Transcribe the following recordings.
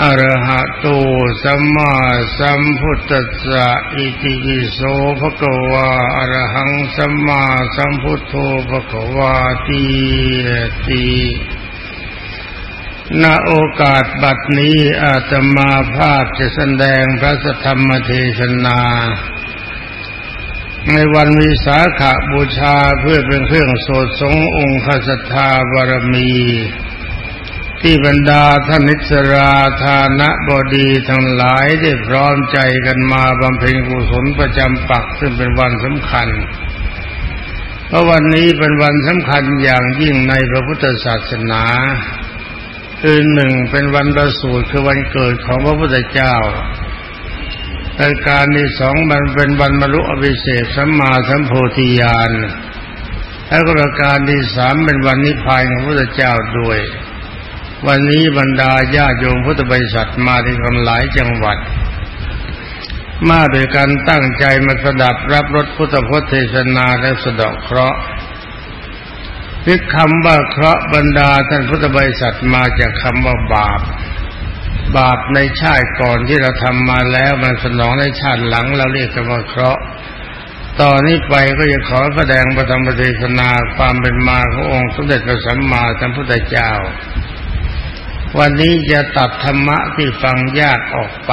อรหะโตสัมมาสัมพุทธัสสะอิติปิโสภะคะวะอรหังสัมมาสัมพุทโธภะคะวาติติณโอกาสบัดนี้อาตมาภาพจะแสดงพระสธรรมเทศนา ในวันวิสาขาบูชาเพื่อเป็นเครื่องโสดสงองค์ขสัทธาบารมี ที่บรรดาท่านนิสราธานะบดีทั้งหลายได้พร้อมใจกันมาบำเพ็ญกุศลประจำปักซึ่งเป็นวันสำคัญ เพราะวันนี้เป็นวันสำคัญอย่างยิ่งในพระพุทธศาสนาคือหนึ่งเป็นวันประสูติคือวันเกิดของพระพุทธเจ้ารายการที่สองมันเป็นวันมรุอภิเศษสัมมาสัมโพธิญาณและก็รายการที่สามเป็นวันนิพพานของพระพุทธเจ้าด้วย วันนี้บรรดาญาโยมพุทธบริษัทมาที่คนหลายจังหวัด มาโดยการตั้งใจมาสดับรับรสพุทธพจน์เทศนาและสดาะเคราะห์พิคำว่าเคราะห์บรรดาท่านพุทธบริษัทมาจากคำว่าบาป บาปในชาติก่อนที่เราทำมาแล้วมันสนองในชาติหลังเราเรียกกันว่าเคราะห์ ตอนนี้ไปก็จะขอแสดงพระธรรมเทศนาความเป็นมาขององค์สมเด็จพระสัมมาสัมพุทธเจ้า วันนี้จะตัดธรรมะที่ฟังยากออกไป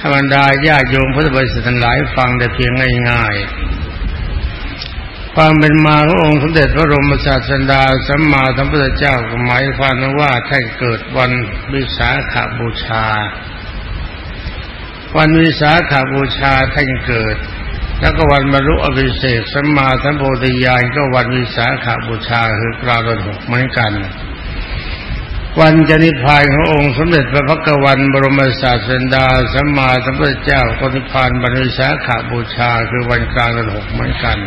ธรรมดาญาโยมพุทธบริษัทหลายฟังได้เพียงง่ายๆความเป็นมาขององค์สมเด็จพระรมศาสดาสัมมาสัมพุทธเจ้าหมายความว่าท่านเกิดวันวิสาขาบูชา วันวิสาขาบูชาท่านเกิด แล้วก็วันบรรลุอภิเศษสัมมาสัมโพธิญาณก็วันวิสาขาบูชาคือกลางวันหกเหมือนกัน วันจะนิพพานขององค์สมเด็จพระพักวันบรมศาสดาสัมมาสัมพุทธเจ้าก็นิพพานบรรลุสาขาบูชาคือวันกลางวันหกเหมือนกัน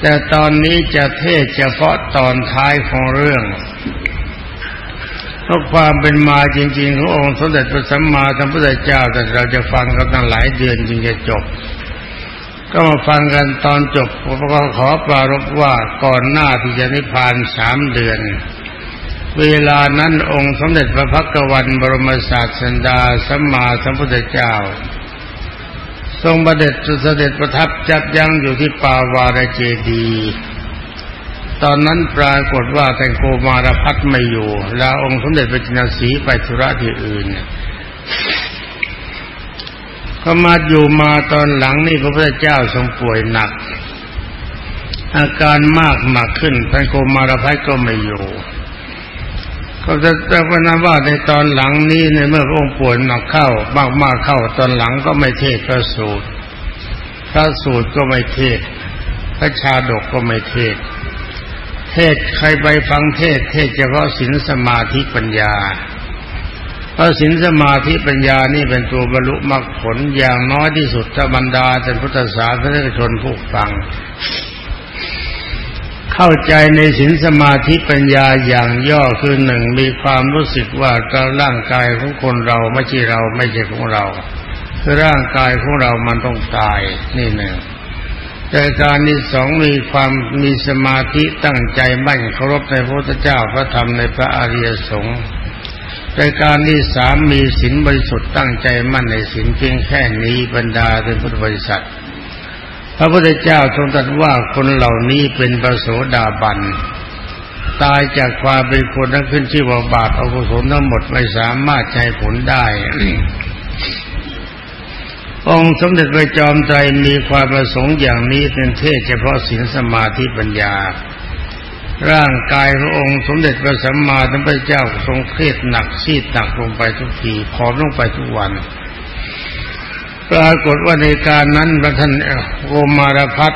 แต่ตอนนี้จะเทศเฉพาะตอนท้ายของเรื่องเพราะความเป็นมาจริง ๆ ขององค์สมเด็จพระสัมมาสัมพุทธเจ้าแต่เราจะฟังกันตั้งหลายเดือนจึงจะจบ ก็มาฟังกันตอนจบผมก็ขอปรารบว่าก่อนหน้าที่จะนิพพานสามเดือน เวลานั้นองค์สมเด็จพระพักวันบรมศาสดาสัมมาสัมพุทธเจ้า ทรงประเด็จเสด็จประทับจับยั้งอยู่ที่ป่าวารเจดี ตอนนั้นปรากฏว่าแตงโกมารพัฒไม่อยู่ แล้วองค์สมเด็จพระจินสีไปธุระที่อื่นก็มาอยู่มาตอนหลังนี่พระพุทธเจ้าทรงป่วยหนัก อาการมากหนักขึ้นท่านโกมารพัฒก็ไม่อยู่ ก็จะแต่ว่านะว่าในตอนหลังนี้ในเมื่อพระองค์ป่วยหนักเข้ามากมากเข้าตอนหลังก็ไม่เทศพระสูตร พระสูตรก็ไม่เทศ พระชาดกก็ไม่เทศ เทศใครไปฟังเทศ เทศเฉพาะศีลสมาธิปัญญาเพราะศีลสมาธิปัญญานี่เป็นตัวบรรลุมรรคผลอย่างน้อยที่สุดถ้าบรรดาท่านพุทธศาสนิกชนผู้ฟัง เข้าใจในศีลสมาธิปัญญาอย่างย่อคือหนึ่งมีความรู้สึกว่าการ่างกายของคนเราไม่ใช่เราไม่ใช่ของเราคือร่างกายของเรามันต้องตายนี่หนึ่งแต่การที่สองมีความมีสมาธิตั้งใจมั่นเคารพในพระพุทธเจ้าพระธรรมในพระอริยสงฆ์รายการที่สามมีศีลบริสุทธิ์ตั้งใจมั่นในศีลเพียงแค่นี้บรรดาเป็นพุทธบริษัท พระพุทธเจ้าทรงตรัสว่าคนเหล่านี้เป็นปโสดาบัน ตายจากความเป็นคนนั้นขึ้นชื่อว่าบาปอกุศลทั้งหมดไม่สามารถใช้ผลได้ องค์สมเด็จพระจอมไตรมีความประสงค์อย่างนี้เป็นเทศเฉพาะศีลสมาธิปัญญา ร่างกายพระองค์สมเด็จพระสัมมาสัมพุทธเจ้าทรงเครียดหนักซีดหนักลงไปทุกทีผอมลงไปทุกวัน ปรากฏว่าในการนั้นพระท่านโอมารพัฒ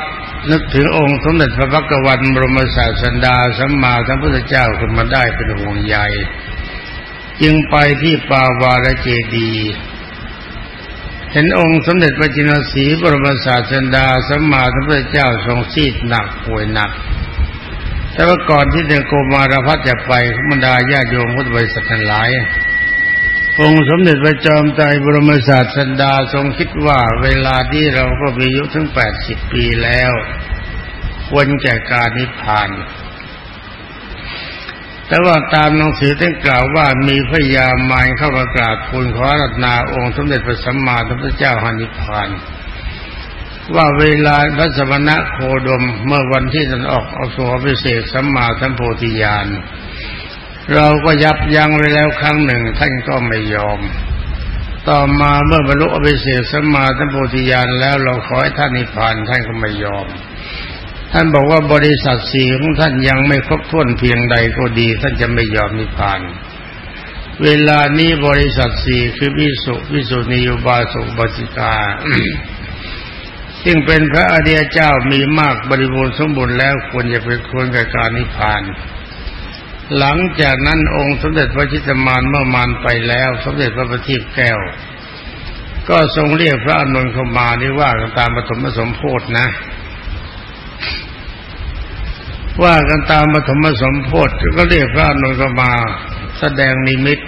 นึกถึงองค์สมเด็จพระพักวันบรมศาสันดาสัมมาสัมพุทธเจ้าขึ้นมาได้เป็นห่วงใยจึงไปที่ปาวาระเจดีเห็นองค์สมเด็จพระจินสีบรมศาสันดาสัมมาสัมพุทธเจ้าทรงซีดหนักป่วยหนัก แต่ว่าก่อนที่เดโกมารพัฒจะไปบรรดาญาโยมพุทธบริษัททั้งหลาย องค์สมเด็จพระจอมไตรบรมศาสดาทรงคิดว่าเวลาที่เราก็มีอายุถึงแปดสิบปีแล้ว ควรแก่การนิพพาน แต่ว่าตามหนังสือท่านกล่าวว่ามีพญามารเข้ามากราบทูลขอรัตนาองค์สมเด็จพระสัมมาสัมพุทธเจ้าหานิพพานว่าเวลาพระสมณะโคดมเมื่อวันที่ท่านออกเอาสวพิเศษสัมมาสัมโพธิญาณ เราก็ยับยั้งไว้แล้วครั้งหนึ่ง ท่านก็ไม่ยอม ต่อมาเมื่อบรรลุอภิเศษสัมมาสัมโพธิญาณแล้วเราขอให้ท่านนิพพานท่านก็ไม่ยอม ท่านบอกว่าบริษัทสี่ของท่านยังไม่ครบถ้วนเพียงใดก็ดี ท่านจะไม่ยอมนิพพาน เวลานี้บริษัทสี่คือวิสุวิสุนิยบาสุบาสิกาซึ่งเป็นพระอริยเจ้ามีมากบริบูรณ์สมบูรณ์แล้วควรจะเป็นควรกับการนิพพาน หลังจากนั้นองค์สมเด็จพระชิตมานเมื่อมานไปแล้ว สมเด็จพระประทีปแก้ว ก็ทรงเรียกพระอนุนเข้ามานี่ว่ากันตามปฐมสมโพธนะ ว่ากันตามปฐมสมโพธก็เรียกพระอนุนเข้ามาแสดงนิมิต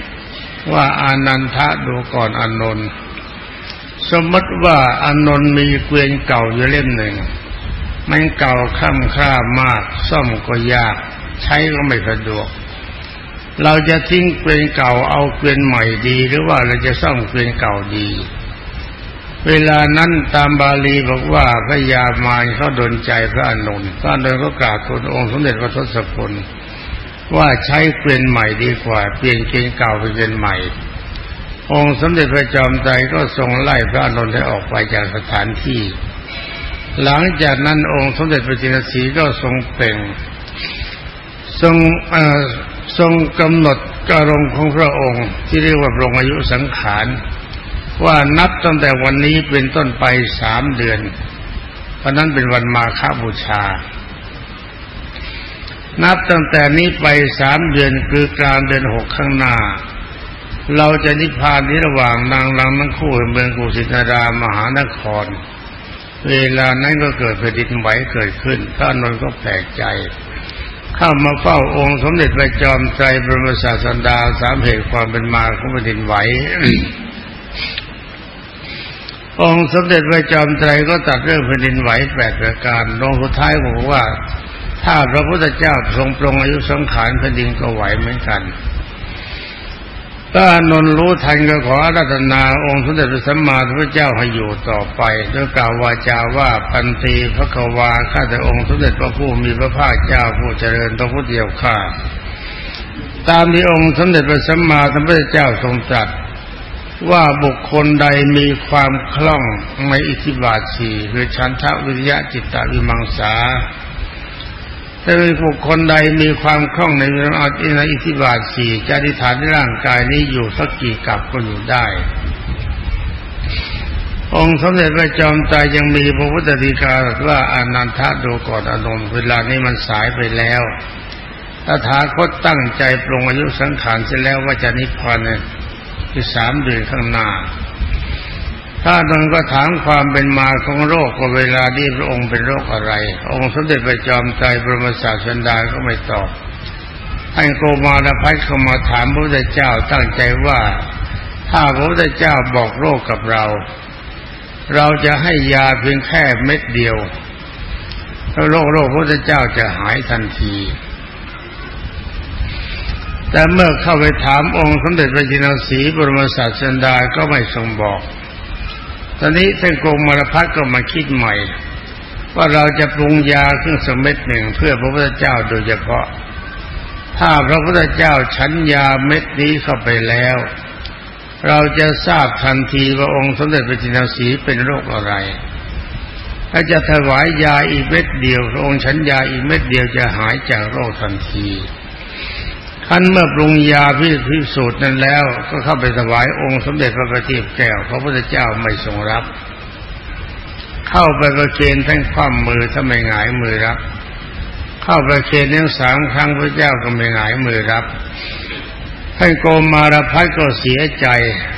ว่าอานันทะดูก่อนอานนท์สมมติว่าอนนท์มีเกวียนเก่าอยู่เล่มหนึ่งมันเก่าค่ำคร่ามาก ซ่อมก็ยาก ใช้ก็ไม่สะดวก เราจะทิ้งเกวียนเก่าเอาเกวียนใหม่ดี หรือว่าเราจะซ่อมเกวียนเก่าดี เวลานั้นตามบาลีบอกว่าพระยามารเขาดนใจพระอนุนพระอนุนก็กราบทูลองค์สมเด็จพระทศพลว่าใช้เกวียนใหม่ดีกว่าเปลี่ยนเกวียนเก่าเป็นเกวียนใหม่ องค์สมเด็จพระจอมไตรก็ทรงไล่พระนนท์ให้ออกไปจากสถานที่ หลังจากนั้นองค์สมเด็จพระจินสีก็ทรงเป่ง ทรงทรงกำหนดกรมของพระองค์ ที่เรียกว่าปรงอายุสังขารว่านับตั้งแต่วันนี้เป็นต้นไปสามเดือนเพราะนั้นเป็นวันมาฆบูชา นับตั้งแต่นี้ไปสามเดือนคือกลางเดือนหกข้างหน้า เราจะนิพพานที่ระหว่างนางลังทั้งคู่เมืองกุสินารามหานคร เวลานั้นก็เกิดแผ่นดินไหวเกิดขึ้นพระนนท์ก็แปลกใจ เข้ามาเฝ้าองค์สมเด็จพระจอมไตรบรมศาสดาสามเหตุความเป็นมาของแผ่นดินไหวองค์สมเด็จพระจอมไตรก็ตัดเรื่องแผ่นดินไหวแปดประการลงสุดท้ายบอกว่า ถ้าพระพุทธเจ้าทรงปรงอายุสังขารแผ่นดินก็ไหวเหมือนกัน ถ้านนรู้ทันก็ขอรัตนาองค์สมเด็จพระสัมมาสัมพุทธเจ้าให้อยู่ต่อไปด้วยกล่าววาจาว่าปันตีพระกวาข้าแต่องค์สมเด็จพระผู้มีพระภาคเจ้าผู้เจริญพระพุทธเดียวข้าตามที่องค์สมเด็จพระสัมมาสัมพุทธเจ้าทรงตรัสว่าบุคคลใดมีความคล่องในอิทธิบาทสี่คือชันทะวิริยะจิตตวิมังสา ถ้าเป็นบุคคลใดมีความคล่องในเรื่องในอิทธิบาทสี่จะอธิษฐานในร่างกายนี้อยู่สักกี่กับก็อยู่ได้ องค์สมเด็จพระจอมไตรยังมีพระพุทธดีกาว่าอนันทะดูก่อนอนนเวลานี้มันสายไปแล้วตถาคตตั้งใจปรงอายุสังขารเสร็จแล้วว่าจะนิพพานในสามเดือนข้างหน้า ถ้านนก็ถามความเป็นมาของโรคว่าเวลาที่พระองค์เป็นโรคอะไร องค์สมเด็จพระจอมไตรบรมศาสดาก็ไม่ตอบท่านโกมารพัฒเข้ามาถามพระพุทธเจ้าตั้งใจว่าถ้าพระพุทธเจ้าบอกโรคกับเรา เราจะให้ยาเพียงแค่เม็ดเดียวโรคโรคพระพุทธเจ้าจะหายทันที แต่เมื่อเข้าไปถามองค์สมเด็จพระจินสีบรมศาสดาก็ไม่ทรงบอก ตอนนี้ท่านกงมรพัฒก็มาคิดใหม่ ว่าเราจะปรุงยาขึ้นสมเม็ดหนึ่งเพื่อพระพุทธเจ้าโดยเฉพาะ ถ้าพระพุทธเจ้าฉันยาเม็ดนี้เข้าไปแล้ว เราจะทราบทันทีว่าองค์สมเด็จพระจินสีเป็นโรคอะไร ถ้าจะถวายยาอีกเม็ดเดียวองค์ฉันยาอีกเม็ดเดียวจะหายจากโรคทันที ท่านเมื่อปรุงยาพิพิสูจน์นั้นแล้ว ก็เข้าไปถวายองค์สมเด็จพระบัณฑิตแก้วพระพุทธเจ้าไม่ทรงรับ เข้าไปประเคนทั้งความมือถ้าไม่หงายมือรับ เข้าประเคนทั้งสามครั้งพระเจ้าก็ไม่หงายมือรับท่านโกมารพัฒก็เสียใจ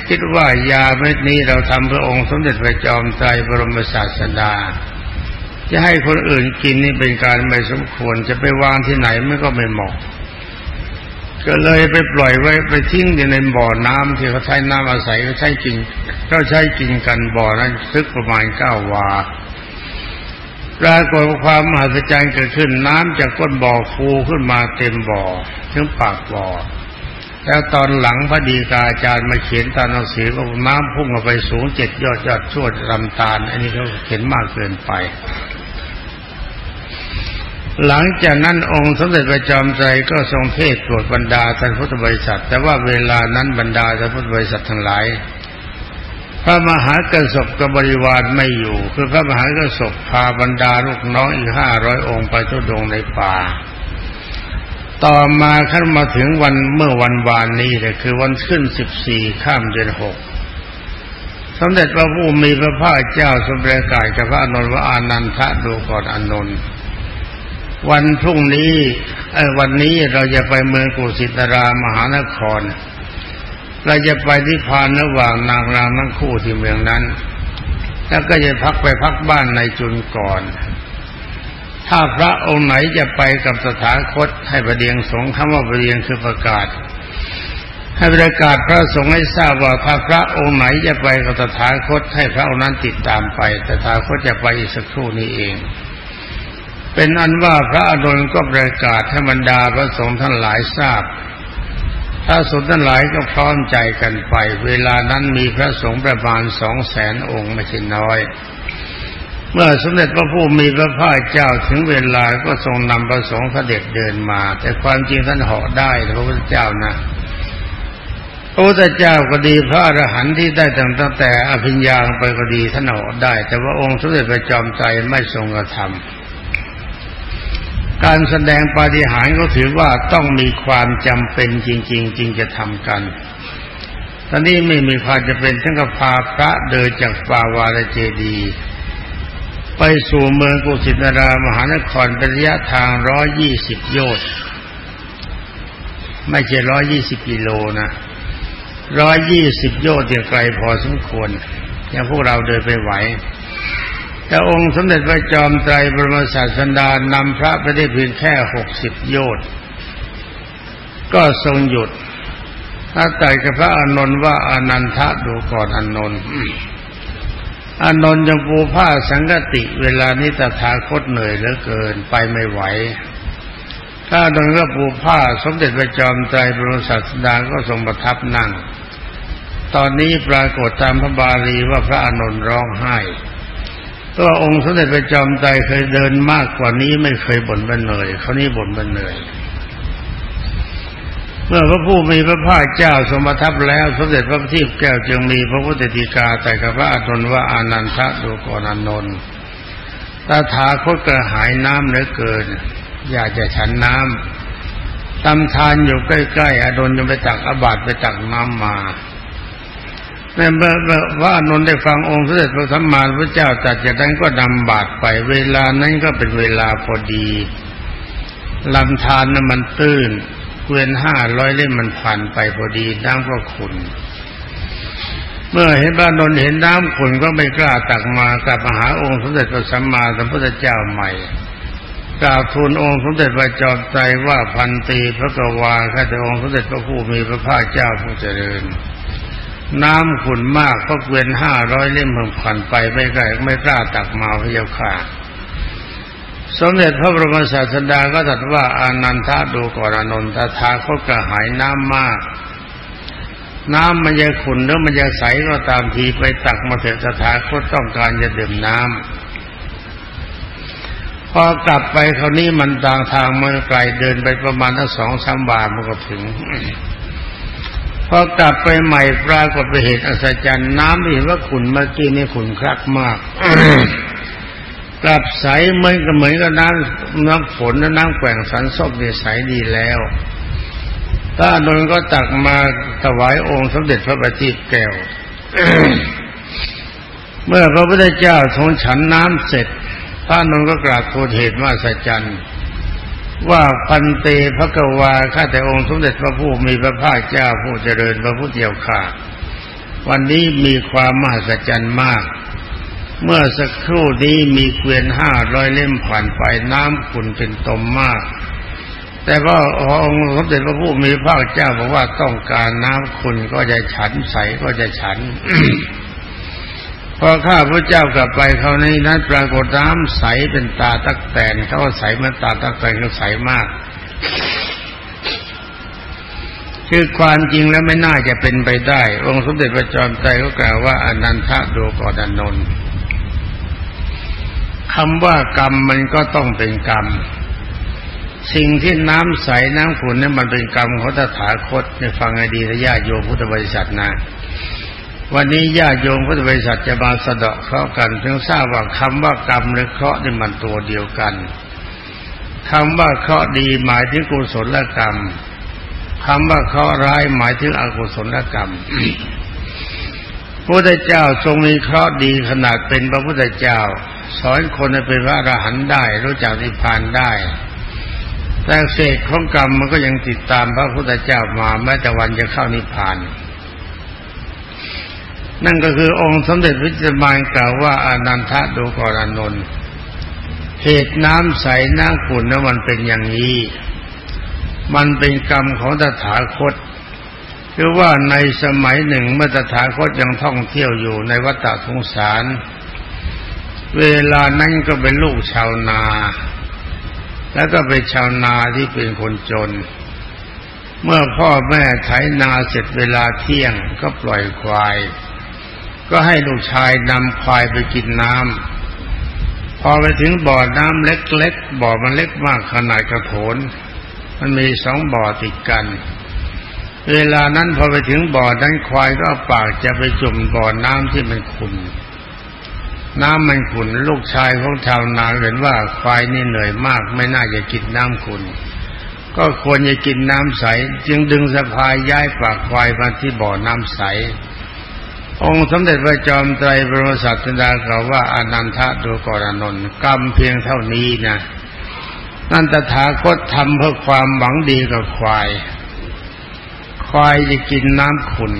คิดว่ายาเม็ดนี้เราทำพระองค์สมเด็จพระจอมไตรบรมศาสดา จะให้คนอื่นกินนี่เป็นการไม่สมควรจะไปวางที่ไหนมันก็ไม่เหมาะ ก็เลยไปปล่อยไว้ไปทิ้งอยู่ในบ่อน้ำที่เขาใช้น้ำอาศัยเขาใช้กินเขาใช้กินกันบ่อนั้นซึกประมาณเก้าวาปรากฏความมหัศจรรย์เกิดขึ้นน้ำจากก้นบ่อฟูขึ้นมาเต็มบ่อถึงปากบ่อแล้วตอนหลังพระดีกาอาจารย์มาเขียนตาหนังสือว่าน้ำพุ่งออกไปสูงเจ็ดยอดยอดชวดลำตาล อันนี้เขาเขียนมากเกินไป หลังจากนั้นองค์สมเด็จพระจอมใจก็ทรงเทศโปรดบรรดาท่านพุทธบริษัท แต่ว่าเวลานั้นบรรดาท่านพุทธบริษัททั้งหลาย พระมหากระสบกับบริวารไม่อยู่ คือพระมหากระสบพาบรรดาลูกน้องอีกห้าร้อยองค์ไปทุดงในป่า ต่อมาขั้นมาถึงวันเมื่อวันวานนี้เลยคือวันขึ้นสิบสี่ข้ามเดือนหกสมเด็จพระผู้มีพระภาคเจ้าทรงประกาศกับพระอนุนว่าอานันทะดูก่อนอนุน วันพรุ่งนี้ไอ้วันนี้เราจะไปเมืองกุสิตรามหานคร เราจะไปที่พานระหว่างนางรางทั้งคู่ที่เมืองนั้น แล้วก็จะพักไปพักบ้านในจุนก่อน ถ้าพระองค์ไหนจะไปกับสถาคตให้ประเดียงสงฆ์คำว่าประเดียงคือประกาศให้ประกาศพระสงฆ์ให้ทราบว่าถ้าพระองค์ไหนจะไปกับสถาคตให้พระองค์นั้นติดตามไปสถาคตจะไปอีกสักครู่นี้เอง เป็นอันว่าพระอนุนก็ประกาศให้บรรดาพระสงฆ์ท่านหลายทราบถ้าสุดทั้งหลายก็พร้อมใจกันไป เวลานั้นมีพระสงฆ์ประมาณสองแสนองค์ไม่ใช่น้อย เมื่อสมเด็จพระผู้มีพระภาคเจ้าถึงเวลาก็ทรงนำพระสงฆ์เสด็จเดินมา แต่ความจริงท่านเหาะได้พระพุทธเจ้านะพระพุทธเจ้าก็ดีพระอรหันต์ที่ได้ตั้งแต่อภิญญาไปก็ดีท่านเหาะได้ แต่ว่าองค์สมเด็จพระจอมใจไม่ทรงกระทำ การแสดงปาฏิหาริย์ก็ถือว่าต้องมีความจำเป็นจริง ๆจริงจะทำกัน ตอนนี้ไม่มีความจะเป็นทั้งกับพาพระเดินจากป่าวาลเจดี ไปสู่เมืองกุสินารามหานครเป็นระยะทางร้อยี่สิบโยชน์ไม่ใช่ร้อยี่สิบกิโลนะร้อยี่สิบโยชน์เดียไกลพอสมควรอย่างพวกเราเดินไปไหว แต่องค์สมเด็จพระจอมไตรบรมศาสดานำพระไปได้เพียงแค่หกสิบโยชน์ก็ทรงหยุดถ้าแต่กับพระอานนท์ว่าอานันทะดูก่อนอานนท์อานนท์ยังปูผ้าสังกติ เวลานี้ตถาคตเหนื่อยเหลือเกินไปไม่ไหวถ้าดนก็ปูผ้าสมเด็จพระจอมไตรบรมศาสดาก็ทรงประทับนั่ง ตอนนี้ปรากฏตามพระบาลีว่าพระอานนท์ร้องไห้ ตัวองค์สมเด็จพระจอมไตรเคยเดินมากกว่านี้ไม่เคยบ่นบันเหนื่อยเขานี้บ่นบันเหนื่อยเมื่อพระผู้มีพระภาคเจ้าทรงประทับแล้วสมเด็จพระทิพย์แก้วจึงมีพระพุทธติกาแต่กับพระอานนท์ว่าอานันทะดูก่อนอานนท์ตาถาคตกระหายน้ำเหลือเกิน อยากจะฉันน้ำตำทานอยู่ใกล้ๆอานนท์จะไปตักอบาตไปตักน้ำมา เมื่อว่านนได้ฟังองค์เด็จพระสัมมาสัมพุทธเจ้าจัดจากนั้นก็นำบาตรไป เวลานั้นก็เป็นเวลาพอดีลำธารนั้นมันตื้นเกวียนห้าร้อยเล่มมันผ่านไปพอดีน้ำก็ขุนเมื่อเห็นบ้านนนเห็นน้ำขุนก็ไม่กล้าตักมากลับมาหาองค์สมเด็จพระสัมมาสัมพุทธเจ้าใหม่กราบทูลองค์สมเด็จพระจอมไตรว่าพันตีพระกวาข้าแต่องค์สมเด็จพระผู้มีพระภาคเจ้าผู้เจริญ น้ำขุ่นมากก็เกวียนห้าร้อยเล่มผ่านไปไม่ไกลไม่กล้าตักมาพระเจ้าค่ะสมเด็จพระบรมศาสดาก็ตรัสว่าอานันทะดูก่อนอนนทธาเขากระหายน้ำมาก น้ำมันจะขุ่นหรือมันจะใสก็ตามทีไปตักมาเถิดสถาคตต้องการจะดื่มน้ำพอกลับไปคราวนี้มันต่างทางมื่อไกลเดินไปประมาณทั้งสองสามบาทมันก็ถึง พอกลับไปใหม่ปรากฏไปเหตุอัศจรรย์น้ำเห็นว่าขุนเมื่อกี้นี่ขุนคลักมากกลับใสเหมือนกับเหมือนกับน้ำน้ำฝนและน้ำแกว่งสันซบเนี่ยใสดีแล้วถ้านนก็ตักมาถวายองค์สมเด็จพระบัณฑิตแก้ว เมื่อพระพุทธเจ้าทรงฉันน้ำเสร็จพระนนก็กราบทูลเหตุว่าสัจจันทร์ ว่าพันเตพระกวาข้าแต่องค์สมเด็จพระผู้มีพระภาคเจ้าผู้เจริญพระพุทธเจ้าข่าวันนี้มีความมหัศจรรย์มาก เมื่อสักครู่นี้มีเกวียนห้าร้อยเล่มผ่านไปน้ำขุนเป็นตมมาก แต่ว่าองค์สมเด็จพระผู้มีพระเจ้าบอกว่าต้องการน้ำขุนก็จะฉันใสก็จะฉัน พอข้าพระเจ้ากลับไปเขาในนั้นปรากฏน้ำใสเป็นตาตักแตนเขาใสเหมือนตาตักแตนเขาใสมากคือความจริงแล้วไม่น่าจะเป็นไปได้ องค์สมเด็จพระจอมไตรก็กล่าวว่าอนันทะดูกอดานนท์คำว่ากรรมมันก็ต้องเป็นกรรม สิ่งที่น้ำใสน้ำขุ่นนี่มันเป็นกรรมของตถาคตในฟังให้ดีนะญาโยพุทธบริษัทนะ วันนี้ญาติโยมพุทธบริษัทจะมาสะเดาะเคราะห์กันถึงทราบว่าคำว่ากรรมหรือเคราะห์นี่มันตัวเดียวกันคำว่าเคราะห์ดีหมายถึงกุศลกรรมคำว่าเคราะห์ร้ายหมายถึงอกุศลกรรมพระพุทธเจ้าทรงมีเคราะห์ดีขนาดเป็นพระพุทธเจ้า สอนคนให้เป็นพระอรหันต์ได้รู้จักนิพพานได้ แต่เศษของกรรมมันก็ยังติดตามพระพุทธเจ้ามาแม้แต่วันจะเข้านิพพาน นั่นก็คือองค์สมเด็จพระจิตมานกล่าวว่าอนันทะดูกรานนท์เหตุน้ำใสน้ำขุ่นนั้นมันเป็นอย่างนี้ มันเป็นกรรมของตถาคต คือว่าในสมัยหนึ่งเมื่อตถาคตยังท่องเที่ยวอยู่ในวัฏสงสาร เวลานั้นก็เป็นลูกชาวนา แล้วก็เป็นชาวนาที่เป็นคนจน เมื่อพ่อแม่ไถนาเสร็จเวลาเที่ยงก็ปล่อยควาย ก็ให้ลูกชายนำควายไปกินน้ำพอไปถึงบ่อน้ำเล็กๆบ่อมันเล็กมากขนาดกระโถน มันมีสองบ่อติดกัน เวลานั้นพอไปถึงบ่อนั้นควายก็ปากจะไปจุ่มบ่อน้ำที่มันขุ่นน้ำมันขุ่นลูกชายของชาวนาเห็นว่าควายนี่เหนื่อยมากไม่น่าจะกินน้ำขุ่นก็ควรจะกินน้ำใส จึงดึงสะพายย้ายปากควายมาที่บ่อน้ำใส องค์สมเด็จพระจอมไตรบรมศาสดากล่าวว่าอนันทะดูกรานนท์กรรมเพียงเท่านี้นะนั่นตถาคตทำเพื่อความหวังดีกับควาย ควายจะกินน้ำขุน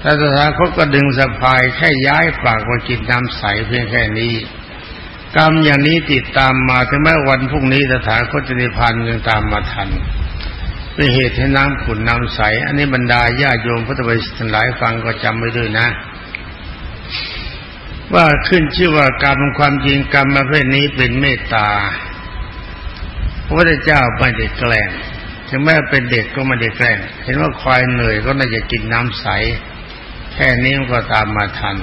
แต่ตถาคตก็ดึงสะพายแค่ย้ายปากมากินน้ำใสเพียงแค่นี้ กรรมอย่างนี้ติดตามมาถึงแม้วันพรุ่งนี้ตถาคตจะนิพพานยังตามมาทัน เป็นเหตุให้น้ำขุ่นน้ำใส อันนี้บรรดาญาโยมพุทธบริษัทหลายฟังก็จำไว้ด้วยนะ ว่าขึ้นชื่อว่ากรรมความจริงกรรมประเภทนี้เป็นเมตตาพระพุทธเจ้าไม่ได้แกล้งถึงแม้เป็นเด็กก็ไม่ได้แกล้งเห็นว่าควายเหนื่อยก็น่าจะกินน้ำใส แค่นี้ก็ตามมาทัน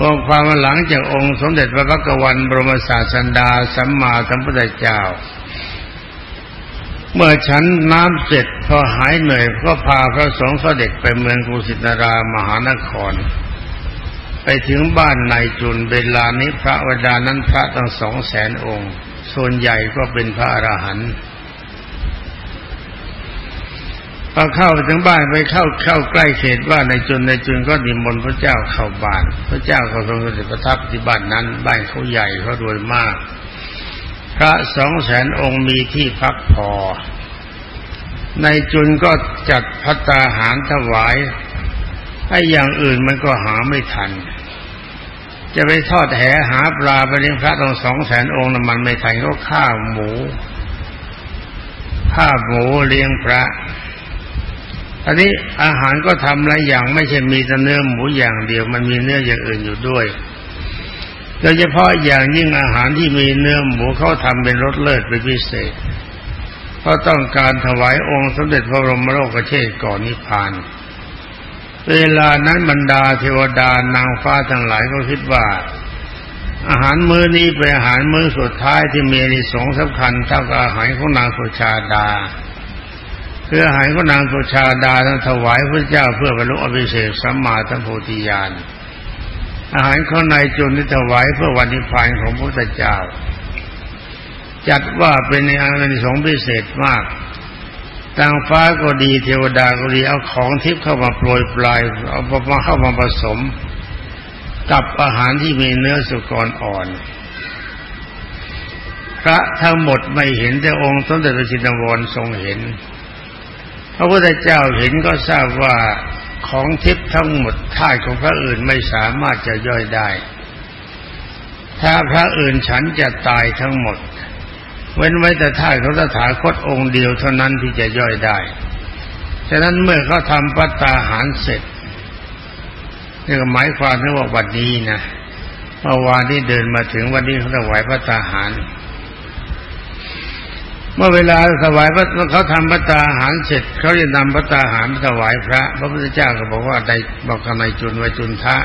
วงความหลังจากองค์สมเด็จพระพักวันบรมศาสดาสัมมาสัมพุทธเจ้า เมื่อฉันน้ำเสร็จพอหายเหนื่อยก็พาพระสงฆ์เสด็จไปเมืองกุสินารามหานคร ไปถึงบ้านนายจุนเวลานี้พระวดานั้นพระตั้งสองแสนองค์ ส่วนใหญ่ก็เป็นพระอรหันต์พอเข้าไปถึงบ้านไปเข้าเข้าใกล้เขตบ้านในจุนในจุนก็นิมนต์พระเจ้าเข้าบ้าน พระเจ้าก็ทรงเสด็จประทับที่บ้านนั้น บ้านเขาใหญ่เขารวยมาก พระสองแสนองค์มีที่พักพอ ในจุนก็จัดพัตตาหารถวาย ให้อย่างอื่นมันก็หาไม่ทัน จะไปทอดแหหาปลาไปเลี้ยงพระต้องสองแสนองค์น้ำมันไม่ทันก็ข้าวหมูข้าหมูเลี้ยงพระอันนี้อาหารก็ทำหลายอย่างไม่ใช่มีแต่เนื้อหมูอย่างเดียว มันมีเนื้ออย่างอื่นอยู่ด้วย โดยเฉพาะอย่างยิ่งอาหารที่มีเนื้อหมูเขาทำเป็นรสเลิศเป็นพิเศษ เพราะต้องการถวายองค์สมเด็จพระบรมโลกเชษก่อนนิพพาน เวลานั้นบรรดาเทวดานางฟ้าทั้งหลายก็คิดว่า อาหารมื้อนี้เป็นอาหารมื้อสุดท้ายที่มีในสงสำคัญเท่ากับอาหารของนางสุชาดาคืออาหารของนางสุชาดาทั้งถวายพระเจ้าเพื่อบรรลุอภิเศษสัมมาสัมโพธิญาณ อาหารของในจุนที่ถวายเพื่อวันนิพพานของพระพุทธเจ้า จัดว่าเป็นในอานิสงส์พิเศษมากต่างฟ้าก็ดีเทวดาก็ดีเอาของทิพย์เข้ามาโปรยปลายเอามาเข้ามาผสม กับอาหารที่มีเนื้อสุกรอ่อน พระทั้งหมดไม่เห็นแต่องค์สมเด็จพระจินวรทรงเห็น พระพุทธเจ้าเห็นก็ทราบว่า ของทิพย์ทั้งหมดท่าของพระอื่นไม่สามารถจะย่อยได้ ถ้าพระอื่นฉันจะตายทั้งหมด เว้นไว้แต่ท่านเขาตถาคตองค์เดียวเท่านั้นที่จะย่อยได้ ฉะนั้นเมื่อเขาทำปัตตาหารเสร็จนี่ก็หมายความว่าวันนี้นะเมื่อวานที่เดินมาถึงวันนี้เขาถวายพระตาหาร เมื่อเวลาถวายพระเขาทำพระตาหารเสร็จเขาจะนำพระตาหารถวายพระ พระพุทธเจ้าก็บอกว่าได้บอกกับนจุนไว้จุนทะ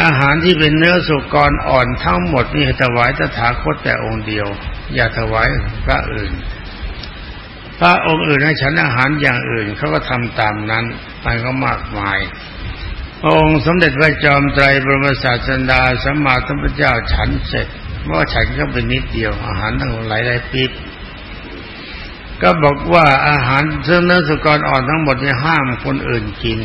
อาหารที่เป็นเนื้อสุกรอ่อนทั้งหมดนี่ถวายตถาคตแต่องค์เดียว อย่าถวายพระอื่น พระองค์อื่นให้ฉันอาหารอย่างอื่นเขาก็ทำตามนั้นไปก็มากมายองค์สมเด็จพระจอมไตรบรมศาสดาสัมมาสัมพุทธเจ้าฉันเสร็จ เพราะฉันก็เป็นนิดเดียว อาหารทั้งหลายหลายปีก็บอกว่าอาหารเสื้อเนื้อสุกรอ่อนทั้งหมดนี่ห้ามคนอื่นกิน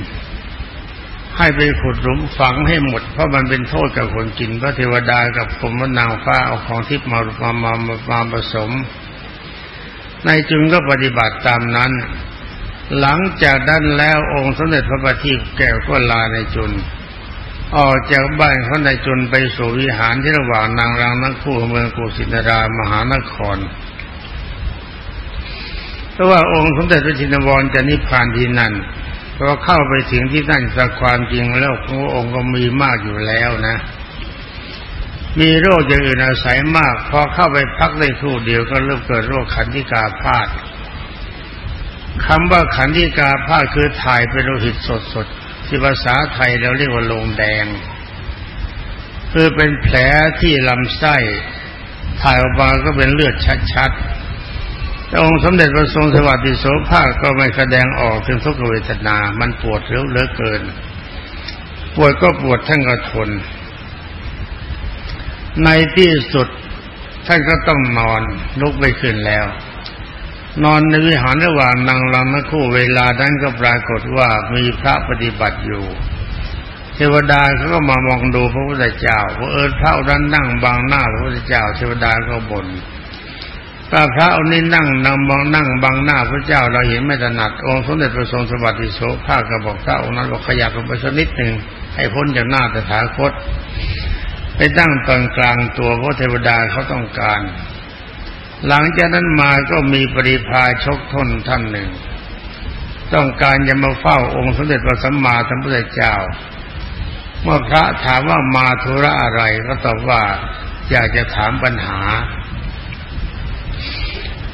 ให้ไปขุดหลุมฝังให้หมด เพราะมันเป็นโทษกับคนกินพระเทวดากับกรมนางฟ้าเอาของทิพย์มามามามามาผสม ในจึงก็ปฏิบัติตามนั้น หลังจากนั้นแล้วองค์สมเด็จพระบัณฑิตแก้วก็ลาในจุน ออกจากบ้านเขาในจุนไปสู่วิหารที่ระหว่างนางรังนักคู่เมืองกุสินารามหานครเพราะว่าองค์สมเด็จพระจินวรจะนิพพานที่นั่นพอเข้าไปถึงที่นั่นสักความจริงแล้วพระองค์ก็มีมากอยู่แล้วนะ มีโรคอย่างอื่นอาศัยมาก พอเข้าไปพักได้ครู่เดียวก็เริ่มเกิดโรคขันธิกาพาดคำว่าขันธิกาผ้าคือถ่ายเป็นโลหิตสดๆ ที่ภาษาไทยเราเรียกว่าลงแดง คือเป็นแผลที่ลำไส้ถ่ายออกมาก็เป็นเลือดชัดๆแต่องค์สมเด็จพระทรงสวัสดิโสภาคก็ไม่แสดงออกถึงทุกขเวทนา มันปวดเหลือเหลือเกิน ปวดก็ปวดท่านก็ทน ในที่สุดท่านก็ต้องนอนลุกไม่ขึ้นแล้ว นอนในวิหารระหว่างนางลำนัคู่เวลานั้นก็ปรากฏว่ามีพระปฏิบัติอยู่ เทวดาเขาก็มามองดูพระพุทธเจ้าว่าเออพระนั้นนั่งบังหน้าพระพุทธเจ้า เทวดาก็บน่นพระพระองค์นี้นั่งนั่งบังนั่งบังหน้าพระเจ้าเราเห็นไม่ถนัดองค์สมเด็จพระทรงสวัสดิโสภาคก็บอกพระองค์นั้นบอกขยับลงไปสักนิดหนึ่งให้พ้นจากหน้าตถาคตไปตั้งตอนกลางตัวเพราะเทวดาเขาต้องการ หลังจากนั้นมาก็มีปริพาชกทนท่านหนึ่ง ต้องการจะมาเฝ้าองค์สมเด็จพระสัมมาสัมพุทธเจ้า เมื่อพระถามว่ามาธุระอะไรก็ตอบว่าอยากจะถามปัญหา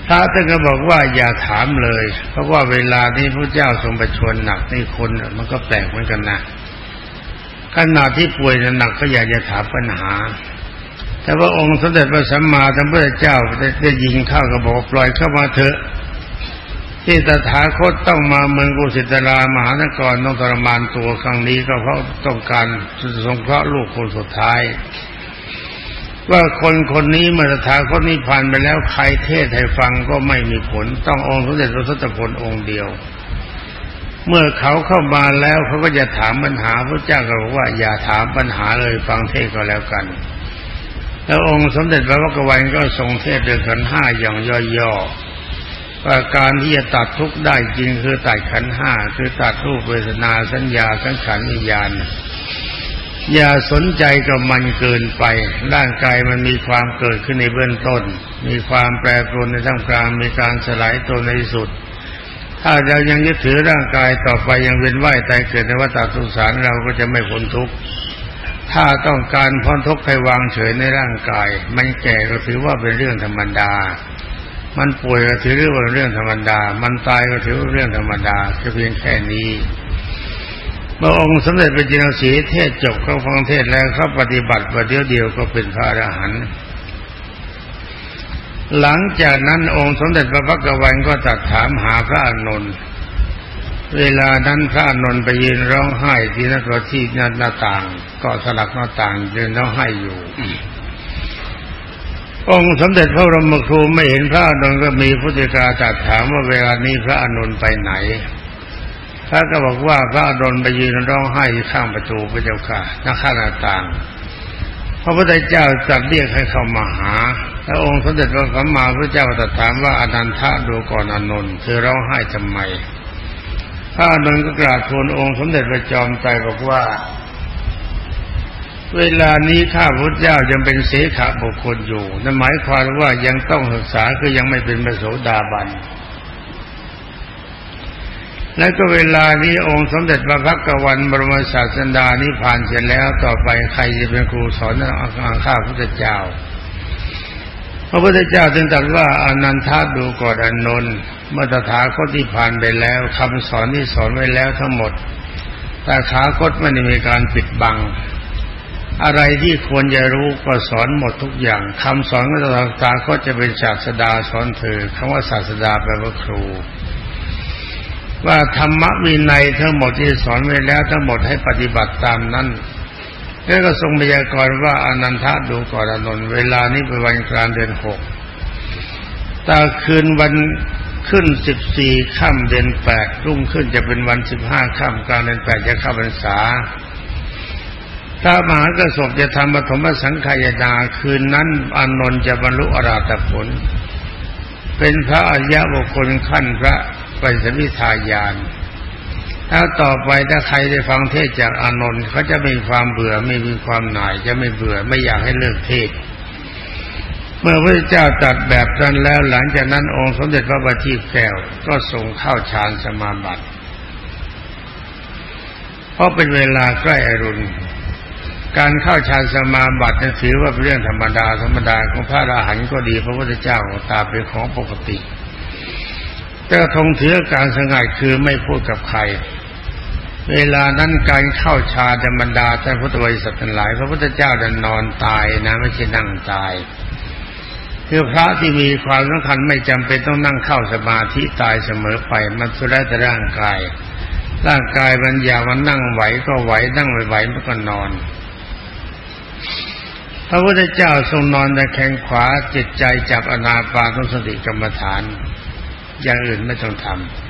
พระท่านก็บอกว่าอย่าถามเลย เพราะว่าเวลาที่พระเจ้าทรงประชวรหนักนี่คนมันก็แปลกเหมือนกันนะขณะที่ป่วยหนักก็อยากจะถามปัญหา แต่ว่าองค์สมเด็จพระสัมมาสัมพุทธเจ้าได้ยิงเข้าก็บอกปล่อยเข้ามาเถอะ ที่ตถาคตต้องมาเมืองกุสิตรามหานครต้องทรมานตัวครั้งนี้ก็เพราะต้องการสงเคราะห์ลูกคนสุดท้าย ว่าคนคนนี้มื่อตถาคตนี้ผ่านไปแล้วใครเทศให้ฟังก็ไม่มีผล ต้ององค์สมเด็จพระสัตพลองค์เดียว เมื่อเขาเข้ามาแล้วเขาก็จะถามปัญหาพระเจ้าก็บอกว่าอย่าถามปัญหาเลยฟังเทศก็แล้วกัน แล้วองค์สมเด็จพระวักวันก็ทรงเทศเดือนขันห้าอย่างย่อๆว่าการที่จะตัดทุกข์ได้จริงคือตัดขันห้าคือตัดรูปเวทนาสัญญาสังขารวิญญาณ อย่าสนใจกับมันเกินไป ร่างกายมันมีความเกิดขึ้นในเบื้องต้น มีความแปรปรวนในท่ามกลางมีการสลายตัวในสุด ถ้าเรายังยึดถือร่างกายต่อไปยังเวียนว่ายตายเกิดในวัฏสงสารเราก็จะไม่พ้นทุกข์ ถ้าต้องการพ้นทุกข์ให้วางเฉยในร่างกาย มันแก่ก็ถือว่าเป็นเรื่องธรรมดา มันป่วยก็ถือว่าเป็นเรื่องธรรมดา มันตายก็ถือว่าเรื่องธรรมดาแค่เพียงแค่นี้เมื่อองค์สมเด็จพระจินสีเทศจบเขาฟังเทศแล้วเขาปฏิบัติประเดี๋ยวเดียวก็เป็นพระอรหันต์หลังจากนั้นองค์สมเด็จพระพักวันก็ตัดถามหาพระอนุน เวลานั้นพระนนท์ไปยืนร้องไห้ที่นักที่หน้าต่าง ก็สลักหน้าต่างยืนร้องไห้อยู่ องค์สมเด็จพระบรมครูไม่เห็นพระนนท์ก็มีพุทธิกาจัดถามว่าเวลานี้พระอนุนไปไหน พระก็บอกว่าพระอนุนไปยืนร้องไห้ข้างประตูพระเจ้าค่ะหน้าข้างหน้าต่างพระพุทธเจ้าจัดเรียกให้เข้ามาหาแล้วองค์สมเด็จพระสัมมาพระเจ้าตรัสถามว่าอนันทะดูก่อนอนุนเธอร้องไห้ทำไม พระอนุนก็กราบทูลองค์สมเด็จพระจอมไตรบอกว่า เวลานี้ข้าพุทธเจ้ายังเป็นเสขบุคคลอยู่นั่นหมายความว่ายังต้องศึกษาคือยังไม่เป็นพระโสดาบันและก็เวลานี้องค์สมเด็จพระพักวันบรมศาสดานิพานเสร็จแล้วต่อไปใครจะเป็นครูสอนข้าพุทธเจ้า พระพุทธเจ้าจึงตรัสว่าอนันทาดูก่อนอนนท์ มื่อตถาคตที่ผ่านไปแล้วคำสอนที่สอนไว้แล้วทั้งหมดแต่ขาคตไม่ได้มีการปิดบัง อะไรที่ควรจะรู้ก็สอนหมดทุกอย่างคำสอนของตาก็จะเป็นศาสดาสอนเธอคำว่าศาสดาแปลว่าครู ว่าธรรมวินัยทั้งหมดที่สอนไว้แล้วทั้งหมดให้ปฏิบัติตามนั้นแล้วก็ทรงพยากรณ์ว่าอนันทาดูก่อนอนนเวลานี้เป็นวันกลางเดือนหกตาคืนวัน ขึ้นสิบสี่ค่ำเดือนแปดรุ่งขึ้นจะเป็นวันสิบห้าค่ำกลางเดือนแปดจะเข้าพรรษาถ้ามหากระสบจะทำปฐมสังขายนาคืนนั้นอานนท์จะบรรลุอราตผล เป็นพระอริยบุคคลขั้นพระปัญสมิทายานถ้าต่อไปถ้าใครได้ฟังเทศจากอานนท์เขาจะมีความเบื่อไม่มีความหน่ายจะไม่เบื่อไม่อยากให้เลิกเทศ เมื่อพระเจ้าตัดแบบนั้นแล้วหลังจากนั้นองค์สมเด็จพระบัณฑิตแก้วก็ส่งเข้าฌานสมาบัติเพราะเป็นเวลาใกล้อรุณ การเข้าฌานสมาบัติถือว่าเป็นเรื่องธรรมดาธรรมดาของพระอราหันต์ก็ดี พระพุทธเจ้าตาเป็นของปกติแต่ทงถือการสงัดคือไม่พูดกับใคร เวลานั้นการเข้าฌานธรรมดาท่านพุทธบริษัททั้งหลาย พระพุทธเจ้าดันนอนตายนะไม่ใช่นั่งตาย คือพระที่มีความสำคัญไม่จำเป็นต้องนั่งเข้าสมาธิตายเสมอไป มันสุดแล้วแต่ร่างกาย ร่างกายมันอยากมันนั่งไหวก็ไหวนั่งไม่ไหวมันก็นอน พระพุทธเจ้าทรงนอนในแขงขวาจิตใจจับอนาปานุสติกรรมฐาน อย่างอื่นไม่ต้องท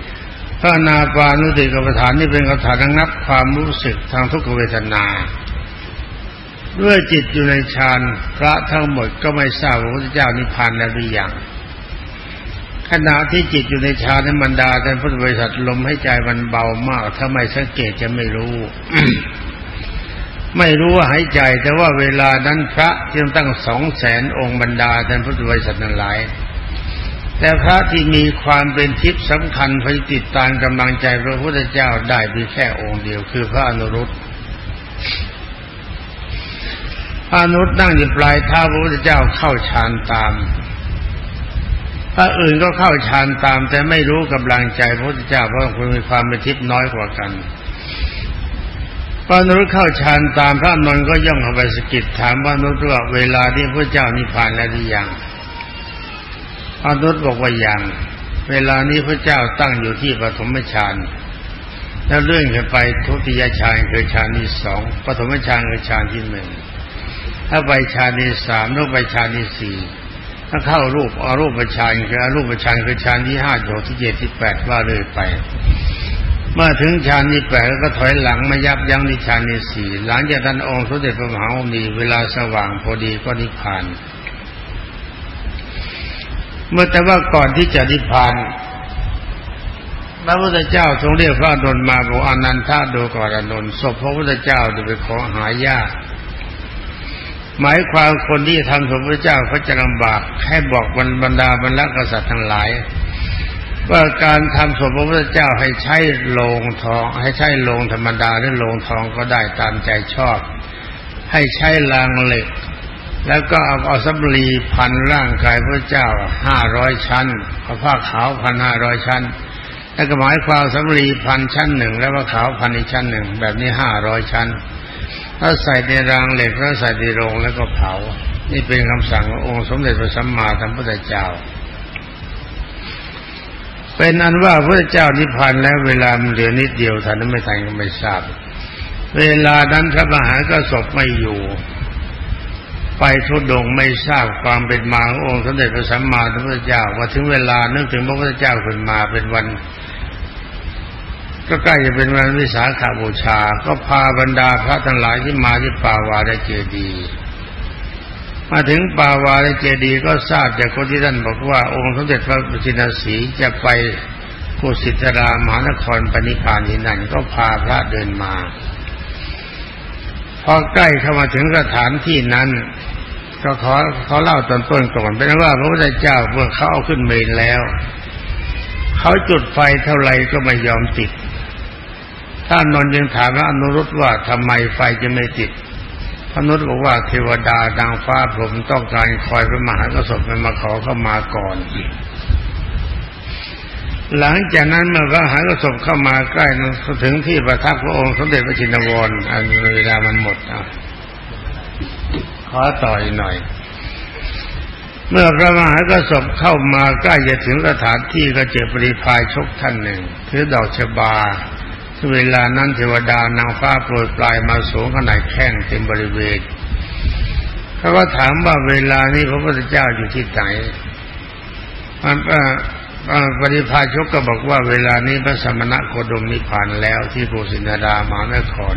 ำพระอนาปานุสติกรรมฐานนี่เป็นกรรมฐานระงับความรู้สึกทางทุกขเวทนา ด้วยจิตอยู่ในฌานพระทั้งหมดก็ไม่ทราบว่าพระพุทธเจ้านิพพานแล้วหรือยังขณะที่จิตอยู่ในฌานนั้นบรรดาท่านพุทธบริษัทลมให้ใจมันเบามาก ถ้าไม่สังเกตจะไม่รู้ ไม่รู้ว่าหายใจ แต่ว่าเวลานั้นพระจึงตั้งสองแสนองค์บรรดาท่านพุทธบริษัทนั้นหลาย แต่พระที่มีความเป็นทิพย์สำคัญไปติดตามกำลังใจพระพุทธเจ้าได้เพียงแค่องค์เดียว คือพระอนุรุต พระนุรุตนั่งอยู่ปลายเท้าพระพุทธเจ้าเข้าฌานตามพระอื่นก็เข้าฌานตาม แต่ไม่รู้กำลังใจพระพุทธเจ้าเพราะคุณมีความเป็นทิพย์น้อยกว่ากันพระนุษเข้าฌานตามพระนนท์ก็ย่องเข้าไปสกิดถามพระนุษว่าเวลาที่พระเจ้านิพพานแล้วหรือยังพระนุษบอกว่ายังเวลานี้พระเจ้าตั้งอยู่ที่ปฐมฌานแล้วเลื่อนขึ้นไปทุติยฌานคือฌานที่สองปฐมฌานคือฌานที่หนึ่ง ถ้าไปฌานที่สามแล้วไปฌานที่สี่ถ้าเข้ารูปอรูปฌานคืออรูปฌานคือฌานที่ห้าโยที่เจ็ดที่แปดว่าเลยไป เมื่อถึงฌานที่แปดก็ถอยหลังมายับยั้งที่ฌานที่สี่หลังจากนั้นองค์สมเด็จพระมหาอมีเวลาสว่างพอดีก็นิพพาน เมื่อแต่ว่าก่อนที่จะนิพพานพระพุทธเจ้าทรงเรียกพระนนมาบอกอนันทาดูก่อนอนนศพพระพุทธเจ้าจะเป็นของหายาก หมายความคนที่ทำสมพระเจ้าเขาจะลำบากให้บอกบรรดาบรรลักษัตริย์ทั้งหลาย ว่าการทำศพพระพุทธเจ้าให้ใช้โลงทอง ให้ใช้โลงธรรมดาหรือโลงทองก็ได้ตามใจชอบ ให้ใช้รางเหล็ก แล้วก็เอาเอาสับลีพันร่างกายพระเจ้าห้าร้อยชั้นเอาผ้าขาวพันห้าร้อยชั้นแล้วก็หมายความสับลีพันชั้นหนึ่งแล้วผ้าขาวพันอีกชั้นหนึ่งแบบนี้ห้าร้อยชั้น ถ้าใส่ในรางเหล็กแล้วใส่ในโรงแล้วก็เผา นี่เป็นคำสั่งขององค์สมเด็จพระสัมมาสัมพุทธเจ้า เป็นอันว่าพระเจ้านิพพานแล้วเวลามันเหลือนิดเดียวท่านไม่ทันก็ไม่ทราบ เวลานั้นพระมหากระสบไม่อยู่ ไปทุดงไม่ทราบความเป็นมาขององค์สมเด็จพระสัมมาสัมพุทธเจ้าว่าถึงเวลานึกถึงพระพุทธเจ้าขึ้นมาเป็นวัน ก็ใกล้จะเป็นวันวิสาขาบูชา ก็พาบรรดาพระทั้งหลายที่มาที่ป่าวาไดเจดี มาถึงป่าวาลเจดีก็ทราบจากคนที่ท่านบอกว่า องค์สมเด็จพระจินสีจะไปโกสิตรามหานครปณิพานที่นั่นก็พาพระเดินมา พอใกล้เข้ามาถึงสถานที่นั้นก็ขอเขาเล่าตอนต้นก่อนเป็นว่าพระพุทธเจ้าเมื่อเขาเอาขึ้นเมนแล้ว เขาจุดไฟเท่าไรก็ไม่ยอมติด ท่านนนยังถามว่าอนุรุตว่าทำไมไฟจะไม่ติดพระนุษบอกว่าเทวดาดังฟ้าผมต้องการคอยพระมหากษัตริย์มาขอเข้ามาก่อน หลังจากนั้นเมื่อพระมหากษัตริย์เข้ามาใกล้ถึงที่ประทับพระองค์สมเด็จพระจินวรอันเวลามันหมดอะขอต่ออีกหน่อย เมื่อพระมหากษัตริย์เข้ามาใกล้จะถึงสถานที่ก็เจอปริพายชกท่านหนึ่งถือดอกชบา เวลานั้นเทวดานางฟ้าโปรยปลายมาสูงขนาดแข้งเต็มบริเวณเขาก็ถามว่าเวลานี้พระพุทธเจ้าอยู่ที่ไหนมันปริพาชกก็บอกว่าเวลานี้พระสมณะโคดมนิพพานแล้วที่โุสินาดามานคร